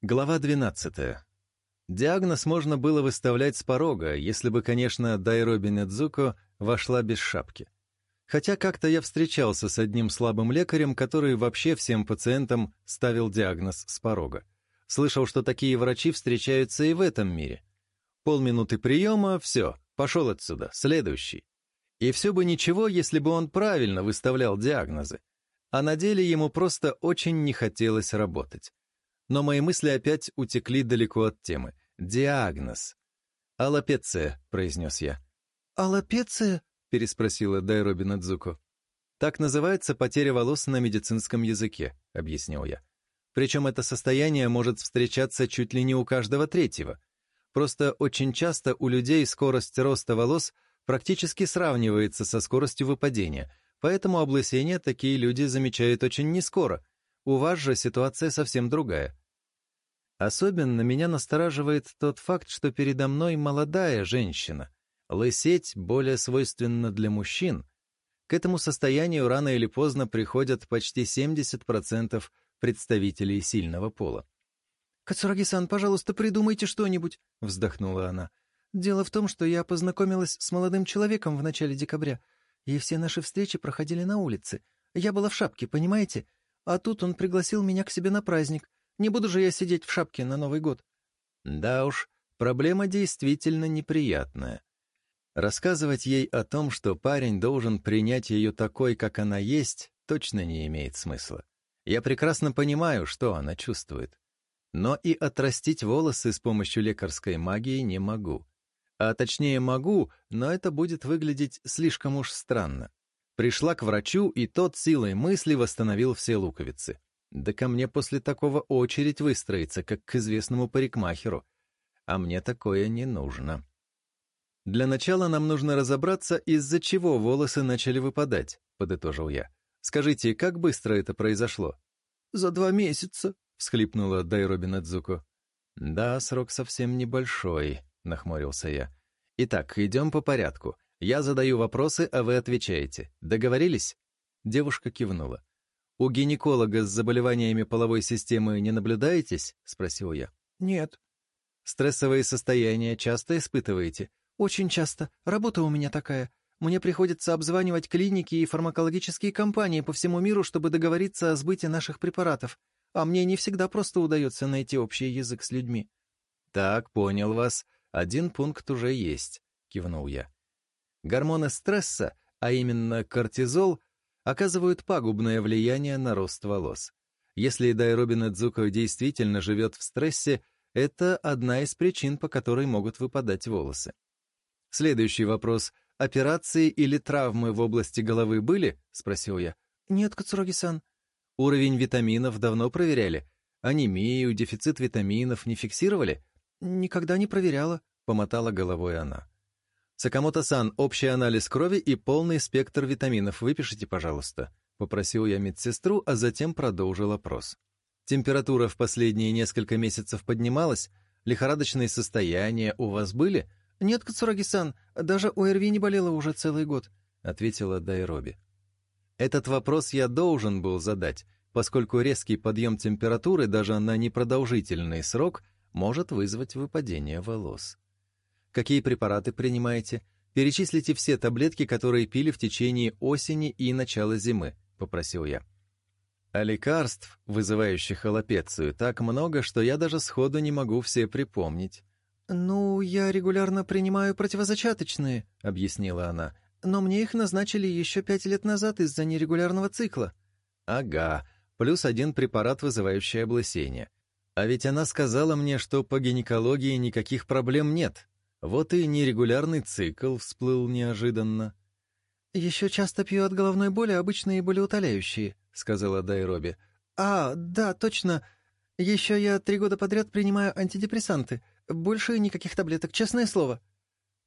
Глава 12. Диагноз можно было выставлять с порога, если бы, конечно, Дайроби Недзуко вошла без шапки. Хотя как-то я встречался с одним слабым лекарем, который вообще всем пациентам ставил диагноз с порога. Слышал, что такие врачи встречаются и в этом мире. Полминуты приема — все, пошел отсюда, следующий. И все бы ничего, если бы он правильно выставлял диагнозы. А на деле ему просто очень не хотелось работать. Но мои мысли опять утекли далеко от темы. «Диагноз». Алопеция, — произнес я. Алопеция, — переспросила Дайроби Надзуко. «Так называется потеря волос на медицинском языке», — объяснил я. «Причем это состояние может встречаться чуть ли не у каждого третьего. Просто очень часто у людей скорость роста волос практически сравнивается со скоростью выпадения, поэтому облысение такие люди замечают очень нескоро. У вас же ситуация совсем другая. Особенно меня настораживает тот факт, что передо мной молодая женщина. Лысеть более свойственна для мужчин. К этому состоянию рано или поздно приходят почти 70% представителей сильного пола. «Кацураги-сан, пожалуйста, придумайте что-нибудь», — вздохнула она. «Дело в том, что я познакомилась с молодым человеком в начале декабря, и все наши встречи проходили на улице. Я была в шапке, понимаете? А тут он пригласил меня к себе на праздник. Не буду же я сидеть в шапке на Новый год. Да уж, проблема действительно неприятная. Рассказывать ей о том, что парень должен принять ее такой, как она есть, точно не имеет смысла. Я прекрасно понимаю, что она чувствует. Но и отрастить волосы с помощью лекарской магии не могу. А точнее могу, но это будет выглядеть слишком уж странно. Пришла к врачу, и тот силой мысли восстановил все луковицы. Да ко мне после такого очередь выстроится, как к известному парикмахеру. А мне такое не нужно. Для начала нам нужно разобраться, из-за чего волосы начали выпадать, подытожил я. Скажите, как быстро это произошло? За два месяца, всхлипнула Дайроби Надзуко. Да, срок совсем небольшой, нахмурился я. Итак, идем по порядку. Я задаю вопросы, а вы отвечаете. Договорились? Девушка кивнула. «У гинеколога с заболеваниями половой системы не наблюдаетесь?» — спросил я. «Нет». «Стрессовые состояния часто испытываете?» «Очень часто. Работа у меня такая. Мне приходится обзванивать клиники и фармакологические компании по всему миру, чтобы договориться о сбыте наших препаратов. А мне не всегда просто удается найти общий язык с людьми». «Так, понял вас. Один пункт уже есть», — кивнул я. «Гормоны стресса, а именно кортизол, оказывают пагубное влияние на рост волос. Если Дайробина Дзуко действительно живет в стрессе, это одна из причин, по которой могут выпадать волосы. Следующий вопрос. «Операции или травмы в области головы были?» — спросил я. «Нет, Кацуроги-сан». «Уровень витаминов давно проверяли? Анемию, дефицит витаминов не фиксировали?» «Никогда не проверяла», — помотала головой она. Сакамото-сан, общий анализ крови и полный спектр витаминов выпишите, пожалуйста», — попросил я медсестру, а затем продолжил опрос. «Температура в последние несколько месяцев поднималась? Лихорадочные состояния у вас были?» «Нет, Кацураги-сан, даже у РВИ не болела уже целый год», — ответила Дайроби. Этот вопрос я должен был задать, поскольку резкий подъем температуры даже на непродолжительный срок может вызвать выпадение волос какие препараты принимаете, перечислите все таблетки, которые пили в течение осени и начала зимы», — попросил я. «А лекарств, вызывающих аллопецию, так много, что я даже сходу не могу все припомнить». «Ну, я регулярно принимаю противозачаточные», — объяснила она, «но мне их назначили еще пять лет назад из-за нерегулярного цикла». «Ага, плюс один препарат, вызывающий облысение». А ведь она сказала мне, что по гинекологии никаких проблем нет, вот и нерегулярный цикл всплыл неожиданно. «Еще часто пью от головной боли обычные болеутоляющие», — сказала Дайроби. «А, да, точно. Еще я три года подряд принимаю антидепрессанты. Больше никаких таблеток, честное слово».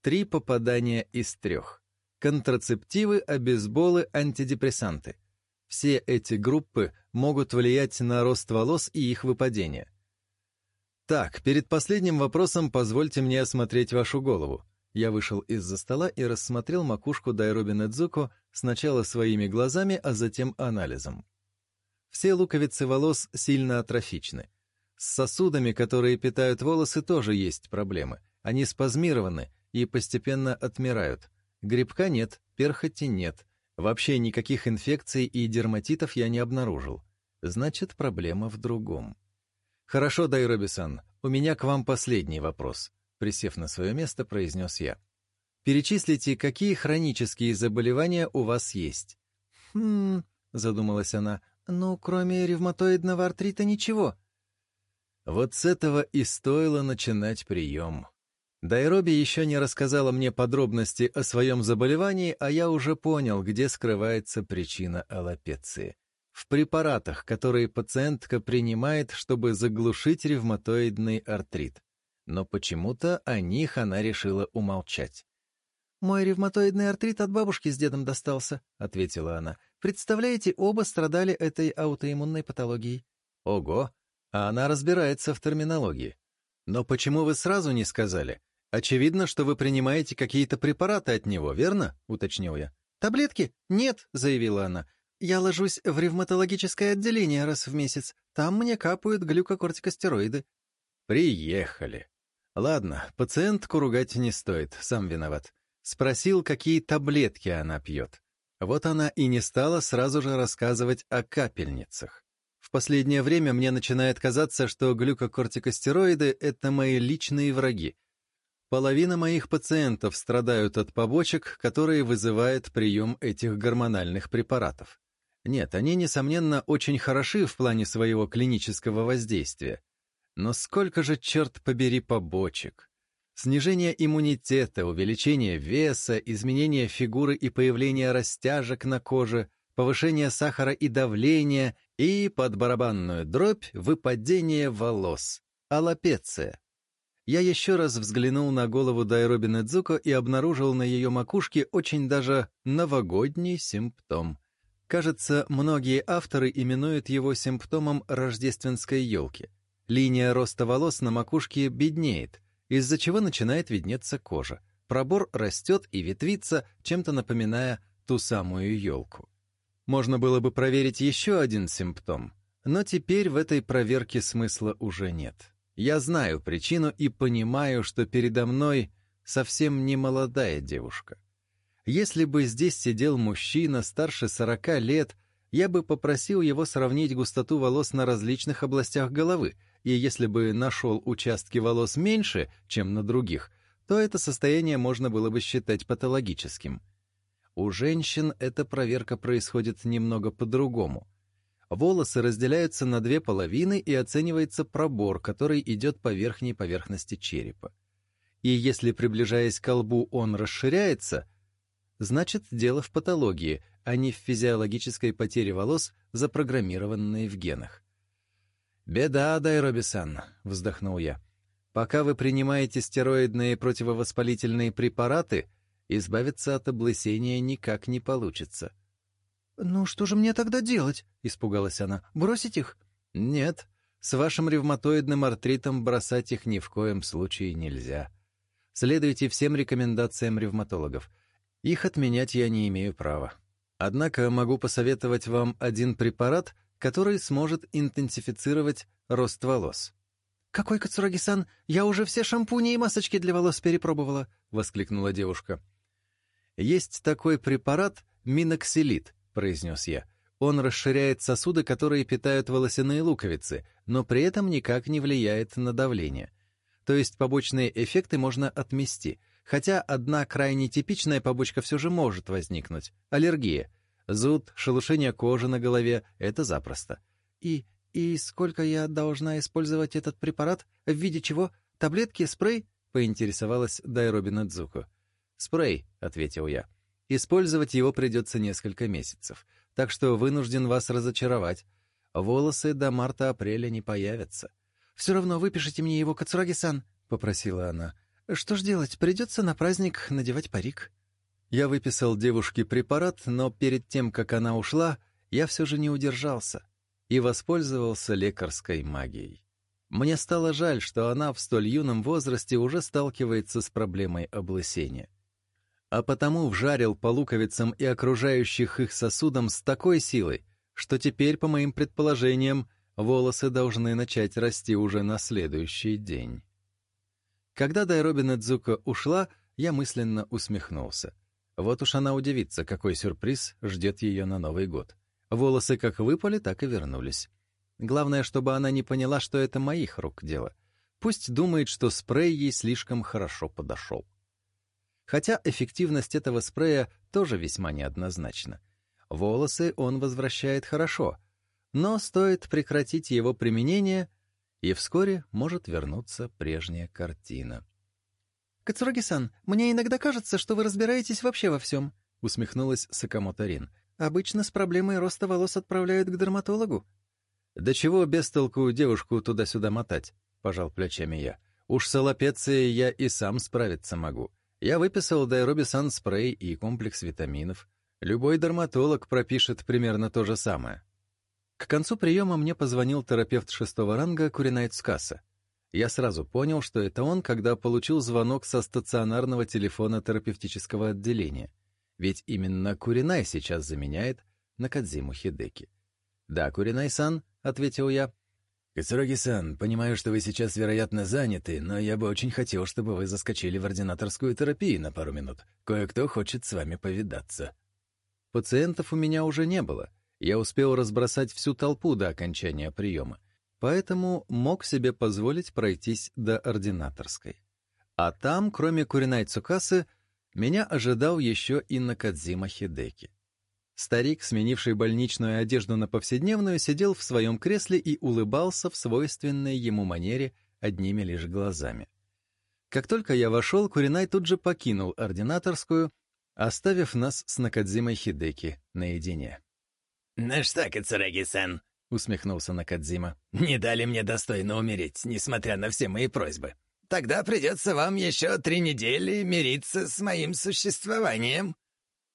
Три попадания из трех. Контрацептивы, обезболы, антидепрессанты. Все эти группы могут влиять на рост волос и их выпадение. «Так, перед последним вопросом позвольте мне осмотреть вашу голову». Я вышел из-за стола и рассмотрел макушку Дайроби Недзуко сначала своими глазами, а затем анализом. Все луковицы волос сильно атрофичны. С сосудами, которые питают волосы, тоже есть проблемы. Они спазмированы и постепенно отмирают. Грибка нет, перхоти нет. Вообще никаких инфекций и дерматитов я не обнаружил. Значит, проблема в другом. «Хорошо, Дайроби-сан, у меня к вам последний вопрос», — присев на свое место, произнес я. «Перечислите, какие хронические заболевания у вас есть?» «Хм...» — задумалась она. «Ну, кроме ревматоидного артрита ничего». Вот с этого и стоило начинать прием. Дайроби еще не рассказала мне подробности о своем заболевании, а я уже понял, где скрывается причина аллопеции в препаратах, которые пациентка принимает, чтобы заглушить ревматоидный артрит. Но почему-то о них она решила умолчать. «Мой ревматоидный артрит от бабушки с дедом достался», — ответила она. «Представляете, оба страдали этой аутоиммунной патологией». «Ого! А она разбирается в терминологии. Но почему вы сразу не сказали? Очевидно, что вы принимаете какие-то препараты от него, верно?» — уточнил я. «Таблетки? Нет», — заявила она. Я ложусь в ревматологическое отделение раз в месяц. Там мне капают глюкокортикостероиды». «Приехали». «Ладно, пациентку ругать не стоит, сам виноват». Спросил, какие таблетки она пьет. Вот она и не стала сразу же рассказывать о капельницах. В последнее время мне начинает казаться, что глюкокортикостероиды — это мои личные враги. Половина моих пациентов страдают от побочек, которые вызывает прием этих гормональных препаратов. Нет, они, несомненно, очень хороши в плане своего клинического воздействия. Но сколько же, черт побери, побочек? Снижение иммунитета, увеличение веса, изменение фигуры и появление растяжек на коже, повышение сахара и давления и, под барабанную дробь, выпадение волос. Аллопеция. Я еще раз взглянул на голову Дайроби Недзуко и обнаружил на ее макушке очень даже новогодний симптом. Кажется, многие авторы именуют его симптомом рождественской елки. Линия роста волос на макушке беднеет, из-за чего начинает виднеться кожа. Пробор растет и ветвится, чем-то напоминая ту самую елку. Можно было бы проверить еще один симптом, но теперь в этой проверке смысла уже нет. Я знаю причину и понимаю, что передо мной совсем не молодая девушка — если бы здесь сидел мужчина старше 40 лет, я бы попросил его сравнить густоту волос на различных областях головы, и если бы нашел участки волос меньше, чем на других, то это состояние можно было бы считать патологическим. У женщин эта проверка происходит немного по-другому. Волосы разделяются на две половины и оценивается пробор, который идет по верхней поверхности черепа. И если, приближаясь к лбу, он расширяется, значит дело в патологии, а не в физиологической потере волос, запрограммированной в генах. «Беда, Дайроби-сан», — вздохнул я. «Пока вы принимаете стероидные противовоспалительные препараты, избавиться от облысения никак не получится». «Ну что же мне тогда делать?» — испугалась она. «Бросить их?» «Нет, с вашим ревматоидным артритом бросать их ни в коем случае нельзя. Следуйте всем рекомендациям ревматологов — их отменять я не имею права. Однако могу посоветовать вам один препарат, который сможет интенсифицировать рост волос. «Какой Кацураги-сан, я уже все шампуни и масочки для волос перепробовала!» — воскликнула девушка. «Есть такой препарат миноксилит», — произнес я. «Он расширяет сосуды, которые питают волосяные луковицы, но при этом никак не влияет на давление. То есть побочные эффекты можно отмести — хотя одна крайне типичная побочка все же может возникнуть — аллергия. Зуд, шелушение кожи на голове — это запросто. И... и сколько я должна использовать этот препарат? В виде чего? Таблетки? Спрей? — поинтересовалась Дайробина Дзуко. «Спрей», — ответил я. «Использовать его придется несколько месяцев, так что вынужден вас разочаровать. Волосы до марта-апреля не появятся». «Все равно выпишите мне его, Кацураги-сан», — попросила она. Что ж делать, придется на праздник надевать парик. Я выписал девушке препарат, но перед тем, как она ушла, я все же не удержался и воспользовался лекарской магией. Мне стало жаль, что она в столь юном возрасте уже сталкивается с проблемой облысения. А потому вжарил по луковицам и окружающих их сосудам с такой силой, что теперь, по моим предположениям, волосы должны начать расти уже на следующий день. Когда Дайробина Дзука ушла, я мысленно усмехнулся. Вот уж она удивится, какой сюрприз ждет ее на Новый год. Волосы как выпали, так и вернулись. Главное, чтобы она не поняла, что это моих рук дело. Пусть думает, что спрей ей слишком хорошо подошел. Хотя эффективность этого спрея тоже весьма неоднозначна. Волосы он возвращает хорошо, но стоит прекратить его применение — и вскоре может вернуться прежняя картина. «Кацураги-сан, мне иногда кажется, что вы разбираетесь вообще во всем», — усмехнулась Сакамоторин. «Обычно с проблемой роста волос отправляют к дерматологу». «Да чего без толку девушку туда-сюда мотать?» — пожал плечами я. «Уж с аллопецией я и сам справиться могу. Я выписал дайробисан спрей и комплекс витаминов. Любой дерматолог пропишет примерно то же самое». К концу приема мне позвонил терапевт шестого ранга Куринайт Скаса. Я сразу понял, что это он, когда получил звонок со стационарного телефона терапевтического отделения. Ведь именно Куринай сейчас заменяет Накадзиму Хидеки. «Да, Куринай-сан», — ответил я. «Кацураги-сан, понимаю, что вы сейчас, вероятно, заняты, но я бы очень хотел, чтобы вы заскочили в ординаторскую терапию на пару минут. Кое-кто хочет с вами повидаться». Пациентов у меня уже не было — я успел разбросать всю толпу до окончания приема, поэтому мог себе позволить пройтись до ординаторской. А там, кроме Куринай Цукасы, меня ожидал еще и Накадзима Хидеки. Старик, сменивший больничную одежду на повседневную, сидел в своем кресле и улыбался в свойственной ему манере одними лишь глазами. Как только я вошел, Куринай тут же покинул ординаторскую, оставив нас с Накадзимой Хидеки наедине. «Наш так, Цураги-сан», — усмехнулся Накадзима. «Не дали мне достойно умереть, несмотря на все мои просьбы. Тогда придется вам еще три недели мириться с моим существованием».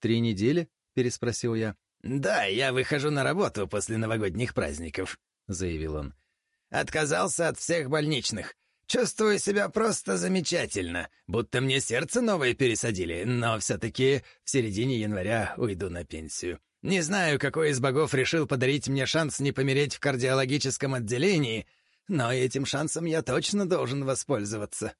«Три недели?» — переспросил я. «Да, я выхожу на работу после новогодних праздников», — заявил он. «Отказался от всех больничных. Чувствую себя просто замечательно, будто мне сердце новое пересадили, но все-таки в середине января уйду на пенсию. Не знаю, какой из богов решил подарить мне шанс не помереть в кардиологическом отделении, но этим шансом я точно должен воспользоваться.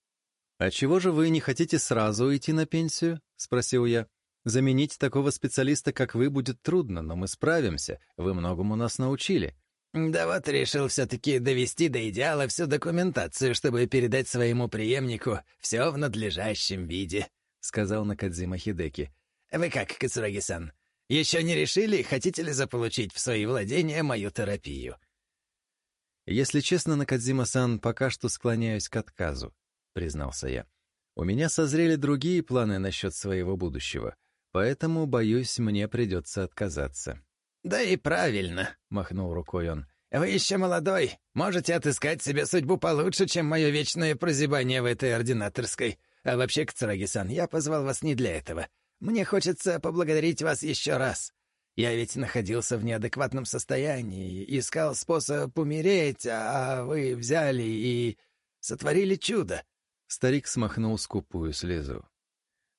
«А чего же вы не хотите сразу уйти на пенсию?» — спросил я. «Заменить такого специалиста, как вы, будет трудно, но мы справимся. Вы многому нас научили». «Да вот решил все-таки довести до идеала всю документацию, чтобы передать своему преемнику все в надлежащем виде», — сказал Накадзима Хидеки. «Вы как, Кацураги-сан? Еще не решили, хотите ли заполучить в свои владения мою терапию?» «Если честно, Накадзима-сан, пока что склоняюсь к отказу», — признался я. «У меня созрели другие планы насчет своего будущего, поэтому, боюсь, мне придется отказаться». «Да и правильно», — махнул рукой он. «Вы еще молодой, можете отыскать себе судьбу получше, чем мое вечное прозябание в этой ординаторской. А вообще, Кацараги-сан, я позвал вас не для этого. Мне хочется поблагодарить вас еще раз. Я ведь находился в неадекватном состоянии, искал способ умереть, а, а вы взяли и сотворили чудо». Старик смахнул скупую слезу.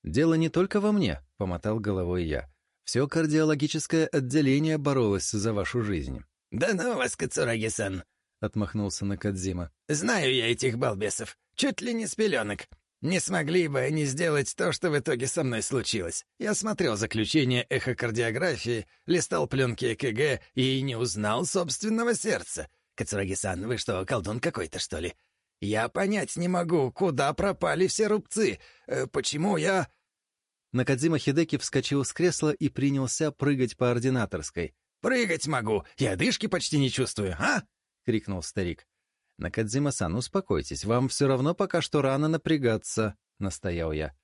«Дело не только во мне», — помотал головой я. «Все кардиологическое отделение боролось за вашу жизнь». «Да ну вас, Кацураги-сан!» — отмахнулся Накадзима. «Знаю я этих балбесов. Чуть ли не с пеленок. Не смогли бы они сделать то, что в итоге со мной случилось. Я смотрел заключение эхокардиографии, листал пленки ЭКГ и не узнал собственного сердца. Кацураги-сан, вы что, колдун какой-то, что ли? Я понять не могу, куда пропали все рубцы. Э, почему я...» Накадзима Хидеки вскочил с кресла и принялся прыгать по ординаторской. «Прыгать могу! Я дышки почти не чувствую, а?» — крикнул старик. «Накадзима-сан, успокойтесь, вам все равно пока что рано напрягаться», — настоял я.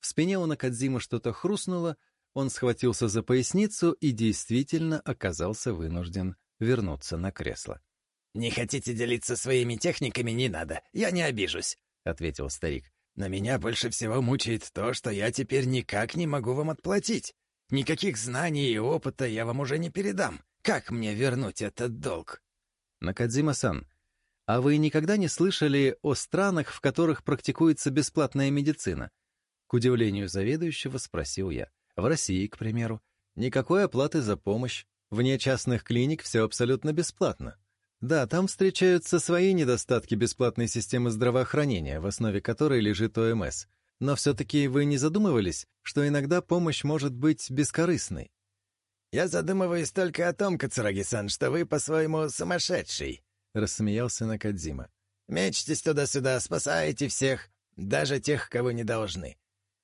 В спине у Накадзимы что-то хрустнуло, он схватился за поясницу и действительно оказался вынужден вернуться на кресло. «Не хотите делиться своими техниками, не надо, я не обижусь», — ответил старик. «Но меня больше всего мучает то, что я теперь никак не могу вам отплатить. Никаких знаний и опыта я вам уже не передам. Как мне вернуть этот долг?» «Накадзима-сан, а вы никогда не слышали о странах, в которых практикуется бесплатная медицина? К удивлению заведующего спросил я. В России, к примеру. Никакой оплаты за помощь. Вне частных клиник все абсолютно бесплатно. Да, там встречаются свои недостатки бесплатной системы здравоохранения, в основе которой лежит ОМС. Но все-таки вы не задумывались, что иногда помощь может быть бескорыстной? «Я задумываюсь только о том, Кацураги-сан, что вы, по-своему, сумасшедший», — рассмеялся Накадзима. «Мечтесь туда-сюда, спасаете всех, даже тех, кого не должны.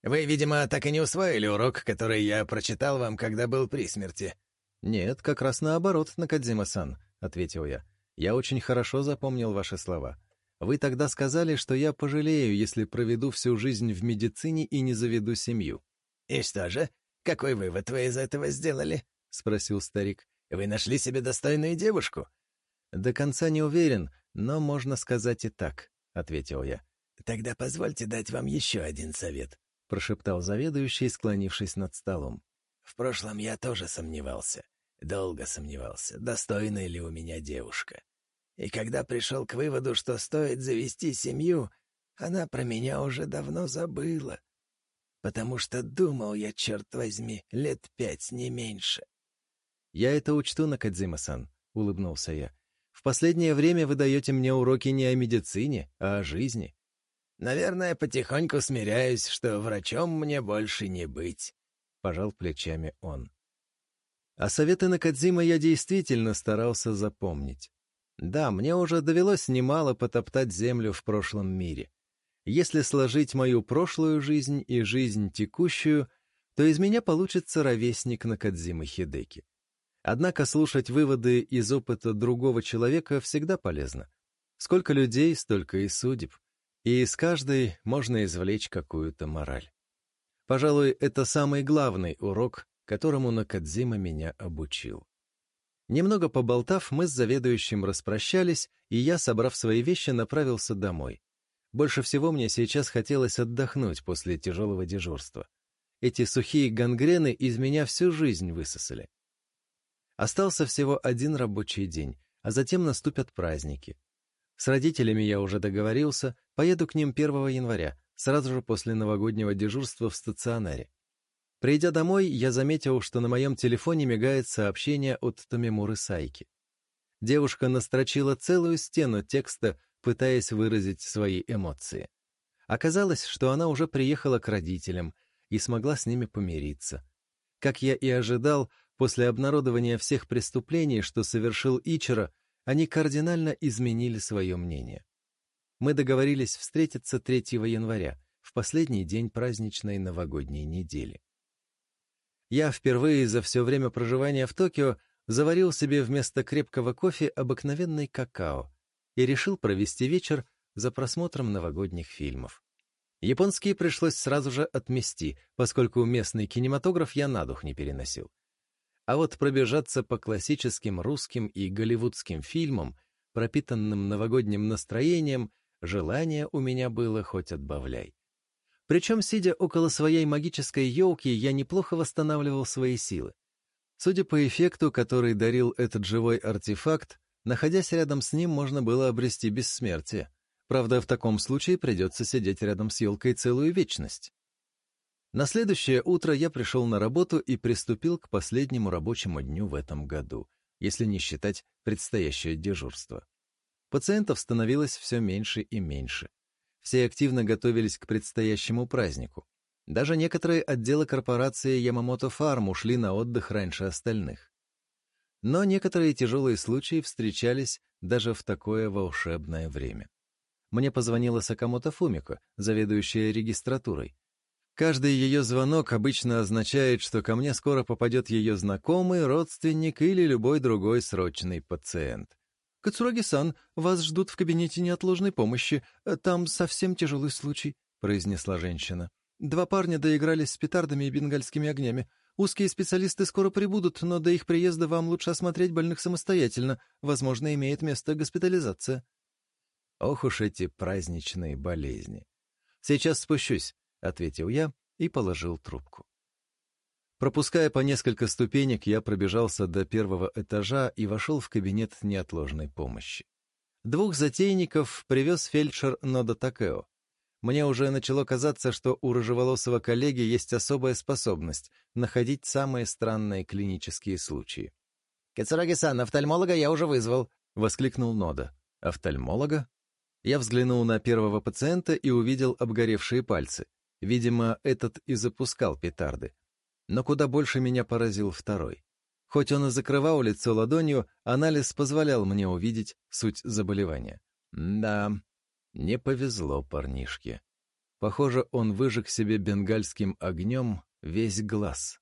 Вы, видимо, так и не усвоили урок, который я прочитал вам, когда был при смерти». «Нет, как раз наоборот, Накадзима-сан», — ответил я. «Я очень хорошо запомнил ваши слова. Вы тогда сказали, что я пожалею, если проведу всю жизнь в медицине и не заведу семью». «И что же? Какой вывод вы из этого сделали?» — спросил старик. «Вы нашли себе достойную девушку?» «До конца не уверен, но можно сказать и так», — ответил я. «Тогда позвольте дать вам еще один совет», — прошептал заведующий, склонившись над столом. «В прошлом я тоже сомневался. Долго сомневался, достойна ли у меня девушка. И когда пришел к выводу, что стоит завести семью, она про меня уже давно забыла. Потому что думал я, черт возьми, лет пять, не меньше». «Я это учту, Накадзима-сан», — улыбнулся я. В последнее время вы даете мне уроки не о медицине, а о жизни. Наверное, потихоньку смиряюсь, что врачом мне больше не быть. Пожал плечами он. А советы Накадзима я действительно старался запомнить. Да, мне уже довелось немало потоптать землю в прошлом мире. Если сложить мою прошлую жизнь и жизнь текущую, то из меня получится ровесник Накадзимы Хидеки. Однако слушать выводы из опыта другого человека всегда полезно. Сколько людей, столько и судеб. И из каждой можно извлечь какую-то мораль. Пожалуй, это самый главный урок, которому Накадзима меня обучил. Немного поболтав, мы с заведующим распрощались, и я, собрав свои вещи, направился домой. Больше всего мне сейчас хотелось отдохнуть после тяжелого дежурства. Эти сухие гангрены из меня всю жизнь высосали. Остался всего один рабочий день, а затем наступят праздники. С родителями я уже договорился, поеду к ним 1 января, сразу же после новогоднего дежурства в стационаре. Придя домой, я заметил, что на моем телефоне мигает сообщение от Томимуры Сайки. Девушка настрочила целую стену текста, пытаясь выразить свои эмоции. Оказалось, что она уже приехала к родителям и смогла с ними помириться. Как я и ожидал, После обнародования всех преступлений, что совершил Ичера, они кардинально изменили свое мнение. Мы договорились встретиться 3 января, в последний день праздничной новогодней недели. Я впервые за все время проживания в Токио заварил себе вместо крепкого кофе обыкновенный какао и решил провести вечер за просмотром новогодних фильмов. Японские пришлось сразу же отмести, поскольку местный кинематограф я на дух не переносил. А вот пробежаться по классическим русским и голливудским фильмам, пропитанным новогодним настроением, желание у меня было хоть отбавляй. Причем, сидя около своей магической елки, я неплохо восстанавливал свои силы. Судя по эффекту, который дарил этот живой артефакт, находясь рядом с ним, можно было обрести бессмертие. Правда, в таком случае придется сидеть рядом с елкой целую вечность. На следующее утро я пришел на работу и приступил к последнему рабочему дню в этом году, если не считать предстоящее дежурство. Пациентов становилось все меньше и меньше. Все активно готовились к предстоящему празднику. Даже некоторые отделы корпорации Yamamoto Farm ушли на отдых раньше остальных. Но некоторые тяжелые случаи встречались даже в такое волшебное время. Мне позвонила Сакамото Фумико, заведующая регистратурой, Каждый ее звонок обычно означает, что ко мне скоро попадет ее знакомый, родственник или любой другой срочный пациент. «Кацураги-сан, вас ждут в кабинете неотложной помощи. Там совсем тяжелый случай», — произнесла женщина. «Два парня доигрались с петардами и бенгальскими огнями. Узкие специалисты скоро прибудут, но до их приезда вам лучше осмотреть больных самостоятельно. Возможно, имеет место госпитализация». Ох уж эти праздничные болезни. Сейчас спущусь. — ответил я и положил трубку. Пропуская по несколько ступенек, я пробежался до первого этажа и вошел в кабинет неотложной помощи. Двух затейников привез фельдшер Нода Такео. Мне уже начало казаться, что у рыжеволосого коллеги есть особая способность находить самые странные клинические случаи. «Кацураги-сан, офтальмолога я уже вызвал», — воскликнул Нода. «Офтальмолога?» Я взглянул на первого пациента и увидел обгоревшие пальцы. Видимо, этот и запускал петарды. Но куда больше меня поразил второй. Хоть он и закрывал лицо ладонью, анализ позволял мне увидеть суть заболевания. Да, не повезло парнишке. Похоже, он выжег себе бенгальским огнем весь глаз.